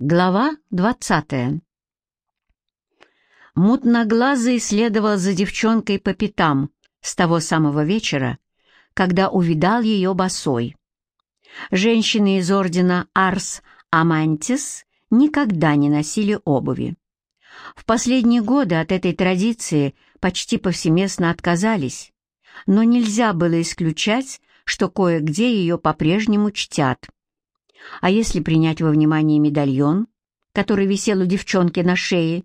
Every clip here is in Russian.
Глава двадцатая. Мутноглазый следовал за девчонкой по пятам с того самого вечера, когда увидал ее босой. Женщины из ордена Арс Амантис никогда не носили обуви. В последние годы от этой традиции почти повсеместно отказались, но нельзя было исключать, что кое-где ее по-прежнему чтят. А если принять во внимание медальон, который висел у девчонки на шее,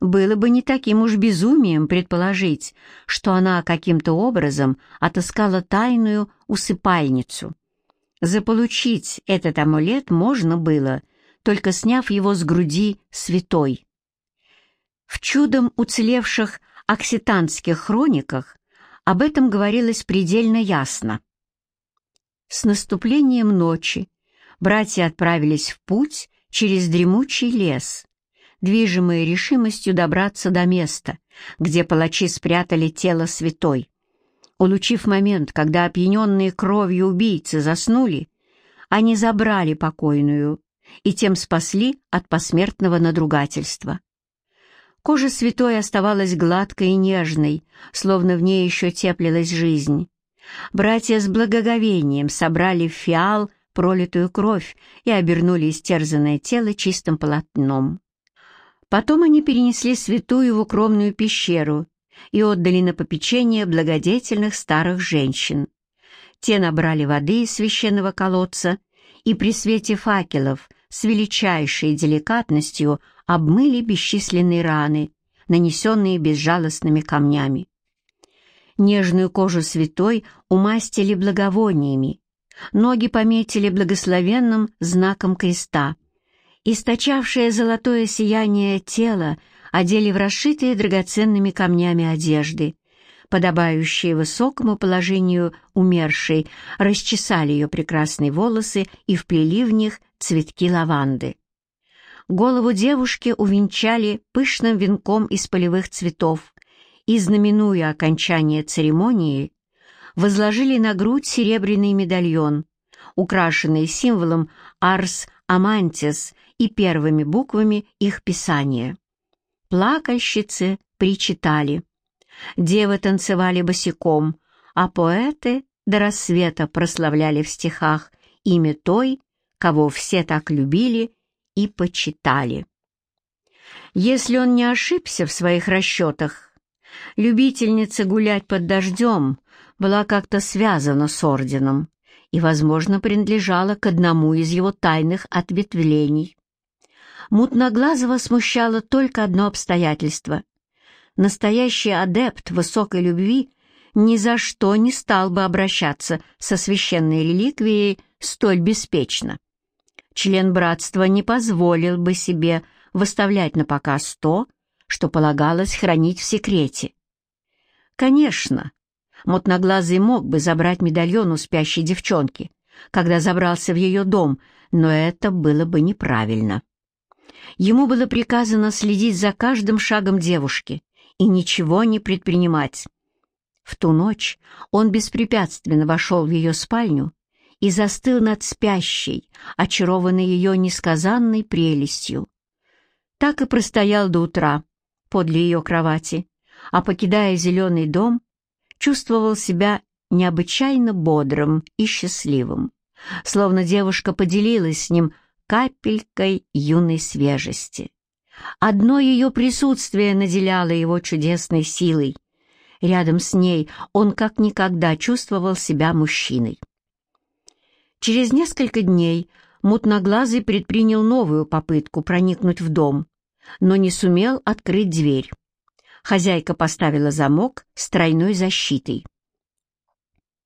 было бы не таким уж безумием предположить, что она каким-то образом отыскала тайную усыпальницу. Заполучить этот амулет можно было, только сняв его с груди святой. В чудом уцелевших окситанских хрониках об этом говорилось предельно ясно. С наступлением ночи братья отправились в путь через дремучий лес, движимые решимостью добраться до места, где палачи спрятали тело святой. Улучив момент, когда опьяненные кровью убийцы заснули, они забрали покойную и тем спасли от посмертного надругательства. Кожа святой оставалась гладкой и нежной, словно в ней еще теплилась жизнь. Братья с благоговением собрали в фиал пролитую кровь и обернули истерзанное тело чистым полотном. Потом они перенесли святую в укромную пещеру и отдали на попечение благодетельных старых женщин. Те набрали воды из священного колодца и при свете факелов с величайшей деликатностью обмыли бесчисленные раны, нанесенные безжалостными камнями. Нежную кожу святой умастили благовониями, ноги пометили благословенным знаком креста. Источавшее золотое сияние тело одели в расшитые драгоценными камнями одежды, подобающие высокому положению умершей, расчесали ее прекрасные волосы и вплели в них цветки лаванды. Голову девушки увенчали пышным венком из полевых цветов и, знаменуя окончание церемонии, возложили на грудь серебряный медальон, украшенный символом Арс Амантис и первыми буквами их писания. Плакальщицы причитали. Девы танцевали босиком, а поэты до рассвета прославляли в стихах имя той, кого все так любили и почитали. Если он не ошибся в своих расчетах, любительница гулять под дождем была как-то связана с орденом и, возможно, принадлежала к одному из его тайных ответвлений. Мутноглазого смущало только одно обстоятельство. Настоящий адепт высокой любви ни за что не стал бы обращаться со священной реликвией столь беспечно. Член братства не позволил бы себе выставлять на показ то, что полагалось хранить в секрете. Конечно, Мутноглазый мог бы забрать медальон у спящей девчонки, когда забрался в ее дом, но это было бы неправильно. Ему было приказано следить за каждым шагом девушки и ничего не предпринимать. В ту ночь он беспрепятственно вошел в ее спальню и застыл над спящей, очарованный ее несказанной прелестью. Так и простоял до утра подле ее кровати, а, покидая зеленый дом, чувствовал себя необычайно бодрым и счастливым, словно девушка поделилась с ним капелькой юной свежести. Одно ее присутствие наделяло его чудесной силой. Рядом с ней он как никогда чувствовал себя мужчиной. Через несколько дней мутноглазый предпринял новую попытку проникнуть в дом, но не сумел открыть дверь. Хозяйка поставила замок с тройной защитой.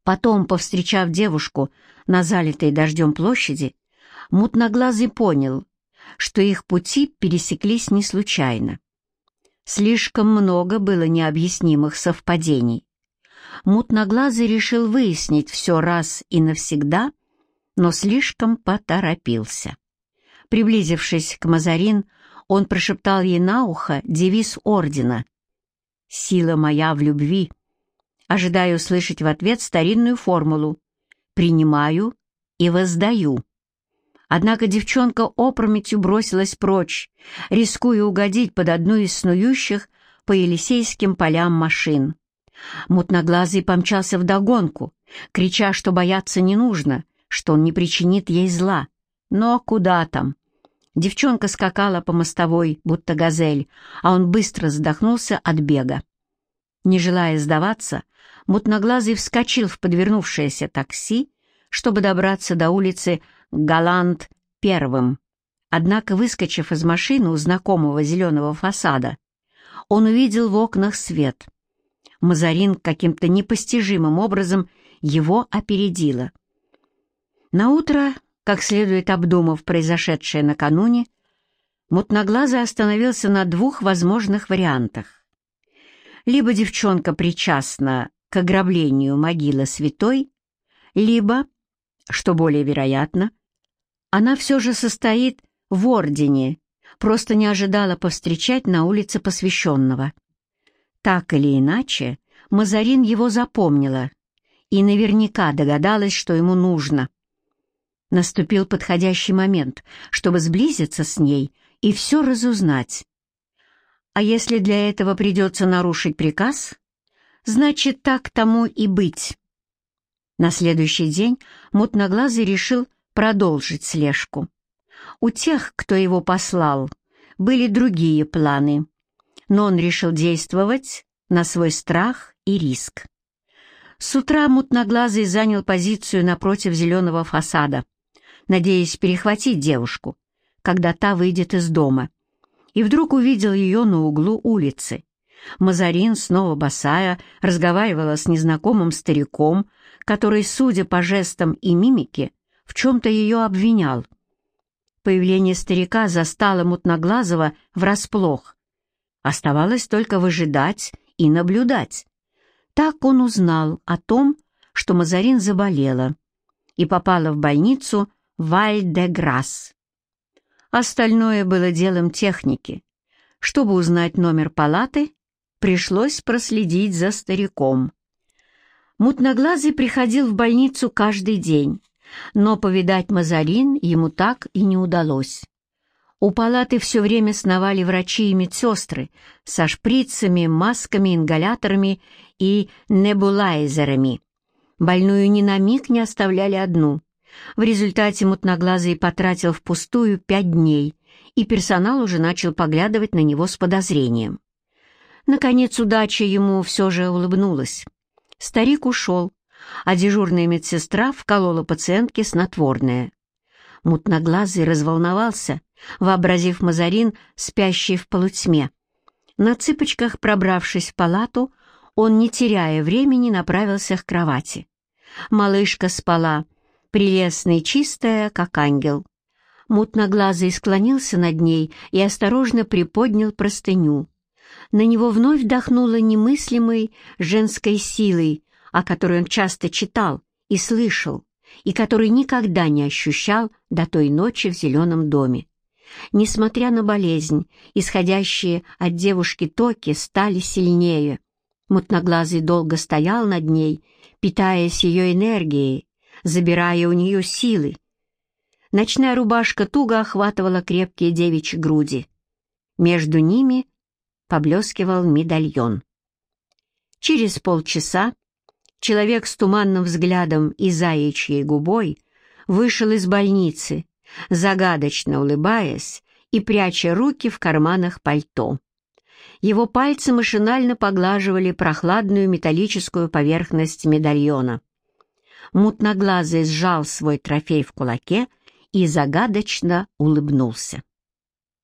Потом, повстречав девушку на залитой дождем площади, мутноглазый понял, что их пути пересеклись не случайно. Слишком много было необъяснимых совпадений. Мутноглазый решил выяснить все раз и навсегда, но слишком поторопился. Приблизившись к Мазарин, он прошептал ей на ухо девиз ордена Сила моя в любви. Ожидаю услышать в ответ старинную формулу «принимаю и воздаю». Однако девчонка опрометью бросилась прочь, рискуя угодить под одну из снующих по Елисейским полям машин. Мутноглазый помчался вдогонку, крича, что бояться не нужно, что он не причинит ей зла. Но куда там? Девчонка скакала по мостовой, будто газель, а он быстро задохнулся от бега. Не желая сдаваться, мутноглазый вскочил в подвернувшееся такси, чтобы добраться до улицы Галант первым. Однако, выскочив из машины у знакомого зеленого фасада, он увидел в окнах свет. Мазарин каким-то непостижимым образом его опередила. Наутро, как следует обдумав произошедшее накануне, мутноглазый остановился на двух возможных вариантах. Либо девчонка причастна к ограблению могилы святой, либо, что более вероятно, она все же состоит в ордене, просто не ожидала повстречать на улице посвященного. Так или иначе, Мазарин его запомнила и наверняка догадалась, что ему нужно. Наступил подходящий момент, чтобы сблизиться с ней и все разузнать. А если для этого придется нарушить приказ, значит, так тому и быть. На следующий день мутноглазый решил продолжить слежку. У тех, кто его послал, были другие планы, но он решил действовать на свой страх и риск. С утра мутноглазый занял позицию напротив зеленого фасада, надеясь перехватить девушку, когда та выйдет из дома, и вдруг увидел ее на углу улицы. Мазарин, снова босая, разговаривала с незнакомым стариком, который, судя по жестам и мимике, в чем-то ее обвинял. Появление старика застало Мутноглазого врасплох. Оставалось только выжидать и наблюдать. Так он узнал о том, что Мазарин заболела и попала в больницу Валь-де-Грасс. Остальное было делом техники. Чтобы узнать номер палаты, пришлось проследить за стариком. Мутноглазый приходил в больницу каждый день, но повидать Мазарин ему так и не удалось. У палаты все время сновали врачи и медсестры со шприцами, масками, ингаляторами и небулайзерами. Больную ни на миг не оставляли одну. В результате мутноглазый потратил впустую пять дней, и персонал уже начал поглядывать на него с подозрением. Наконец удача ему все же улыбнулась. Старик ушел, а дежурная медсестра вколола пациентке снотворное. Мутноглазый разволновался, вообразив Мазарин, спящий в полутьме. На цыпочках, пробравшись в палату, он, не теряя времени, направился к кровати. Малышка спала, прелестная и чистая, как ангел. Мутноглазый склонился над ней и осторожно приподнял простыню. На него вновь вдохнуло немыслимой женской силой, о которой он часто читал и слышал, и который никогда не ощущал до той ночи в зеленом доме. Несмотря на болезнь, исходящие от девушки токи стали сильнее. Мутноглазый долго стоял над ней, питаясь ее энергией, забирая у нее силы. Ночная рубашка туго охватывала крепкие девичьи груди. Между ними поблескивал медальон. Через полчаса человек с туманным взглядом и заячьей губой вышел из больницы, загадочно улыбаясь и пряча руки в карманах пальто. Его пальцы машинально поглаживали прохладную металлическую поверхность медальона. Мутноглазый сжал свой трофей в кулаке и загадочно улыбнулся.